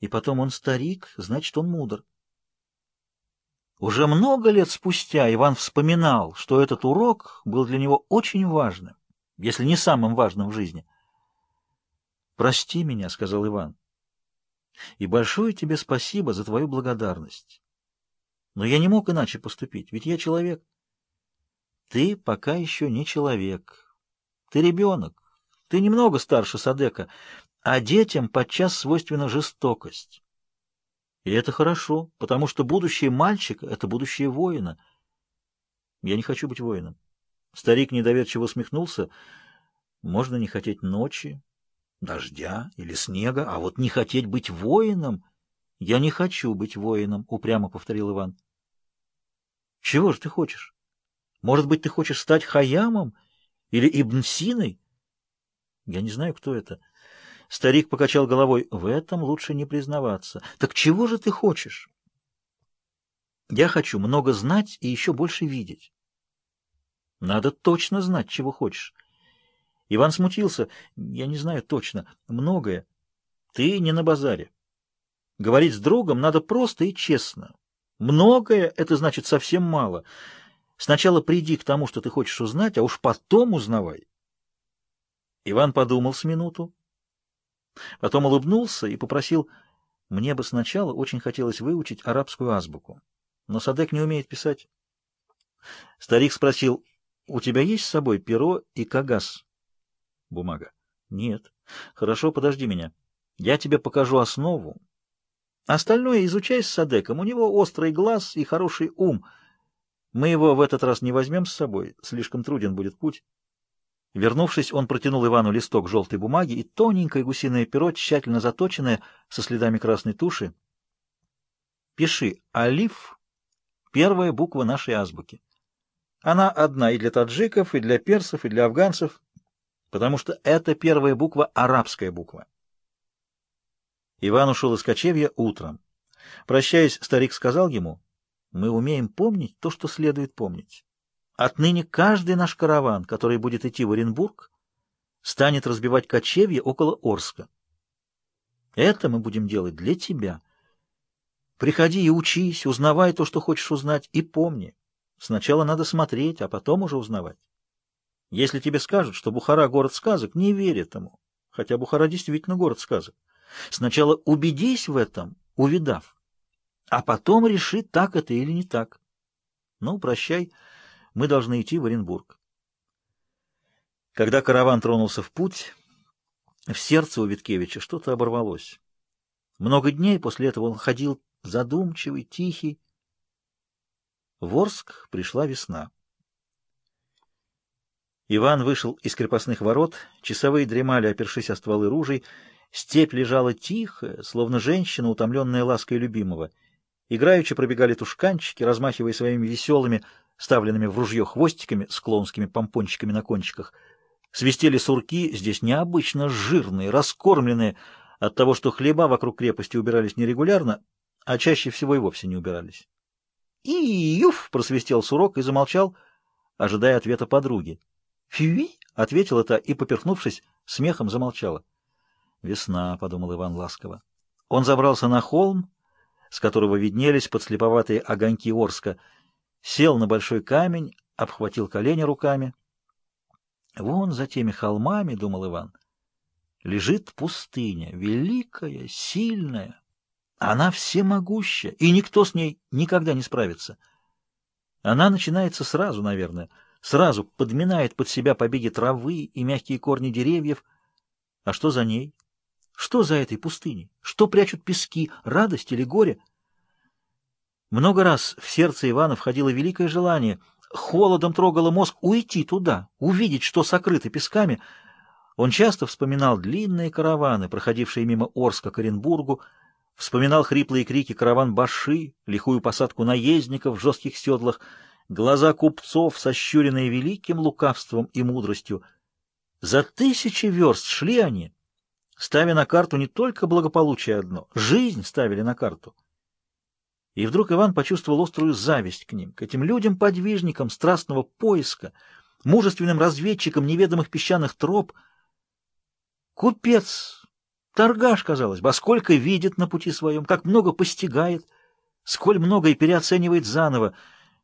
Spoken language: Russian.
И потом он старик, значит, он мудр. Уже много лет спустя Иван вспоминал, что этот урок был для него очень важным, если не самым важным в жизни. «Прости меня», — сказал Иван, — «и большое тебе спасибо за твою благодарность. Но я не мог иначе поступить, ведь я человек». «Ты пока еще не человек. Ты ребенок. Ты немного старше Садека, а детям подчас свойственна жестокость. И это хорошо, потому что будущее мальчика — это будущее воина. Я не хочу быть воином. Старик недоверчиво усмехнулся. Можно не хотеть ночи, дождя или снега, а вот не хотеть быть воином. Я не хочу быть воином, — упрямо повторил Иван. Чего же ты хочешь? Может быть, ты хочешь стать Хаямом или Ибн Синой? Я не знаю, кто это. Старик покачал головой. «В этом лучше не признаваться. Так чего же ты хочешь?» «Я хочу много знать и еще больше видеть». «Надо точно знать, чего хочешь». Иван смутился. «Я не знаю точно. Многое. Ты не на базаре. Говорить с другом надо просто и честно. Многое — это значит совсем мало. Сначала приди к тому, что ты хочешь узнать, а уж потом узнавай». Иван подумал с минуту, Потом улыбнулся и попросил, «Мне бы сначала очень хотелось выучить арабскую азбуку, но Садек не умеет писать». Старик спросил, «У тебя есть с собой перо и кагаз?» Бумага. «Нет». «Хорошо, подожди меня. Я тебе покажу основу. Остальное изучай с Садеком. У него острый глаз и хороший ум. Мы его в этот раз не возьмем с собой. Слишком труден будет путь». Вернувшись, он протянул Ивану листок желтой бумаги и тоненькое гусиное перо, тщательно заточенное, со следами красной туши. «Пиши «Алиф» — первая буква нашей азбуки. Она одна и для таджиков, и для персов, и для афганцев, потому что это первая буква — арабская буква». Иван ушел из кочевья утром. Прощаясь, старик сказал ему, «Мы умеем помнить то, что следует помнить». Отныне каждый наш караван, который будет идти в Оренбург, станет разбивать кочевье около Орска. Это мы будем делать для тебя. Приходи и учись, узнавай то, что хочешь узнать, и помни. Сначала надо смотреть, а потом уже узнавать. Если тебе скажут, что Бухара — город сказок, не верь этому, хотя Бухара действительно город сказок. Сначала убедись в этом, увидав, а потом реши, так это или не так. Ну, прощай. Мы должны идти в Оренбург. Когда караван тронулся в путь, в сердце у Виткевича что-то оборвалось. Много дней после этого он ходил задумчивый, тихий. В Орск пришла весна. Иван вышел из крепостных ворот, часовые дремали, опершись о стволы ружей, степь лежала тихо, словно женщина, утомленная лаской любимого. Играючи пробегали тушканчики, размахивая своими веселыми, ставленными в ружье хвостиками с клоунскими помпончиками на кончиках. Свистели сурки, здесь необычно жирные, раскормленные от того, что хлеба вокруг крепости убирались нерегулярно, а чаще всего и вовсе не убирались. И юф просвистел сурок и замолчал, ожидая ответа подруги. «Фюи!» — ответила та и, поперхнувшись, смехом замолчала. «Весна», — подумал Иван ласково. Он забрался на холм, с которого виднелись подслеповатые огоньки Орска — сел на большой камень, обхватил колени руками. «Вон за теми холмами, — думал Иван, — лежит пустыня, великая, сильная. Она всемогуща, и никто с ней никогда не справится. Она начинается сразу, наверное, сразу подминает под себя побеги травы и мягкие корни деревьев. А что за ней? Что за этой пустыней? Что прячут пески, радость или горе?» Много раз в сердце Ивана входило великое желание. Холодом трогало мозг уйти туда, увидеть, что сокрыто песками. Он часто вспоминал длинные караваны, проходившие мимо Орска к Оренбургу, вспоминал хриплые крики караван баши, лихую посадку наездников в жестких седлах, глаза купцов, сощуренные великим лукавством и мудростью. За тысячи верст шли они, ставя на карту не только благополучие одно, жизнь ставили на карту — и вдруг Иван почувствовал острую зависть к ним, к этим людям-подвижникам страстного поиска, мужественным разведчикам неведомых песчаных троп. Купец, торгаш, казалось бы, а сколько видит на пути своем, как много постигает, сколь много и переоценивает заново,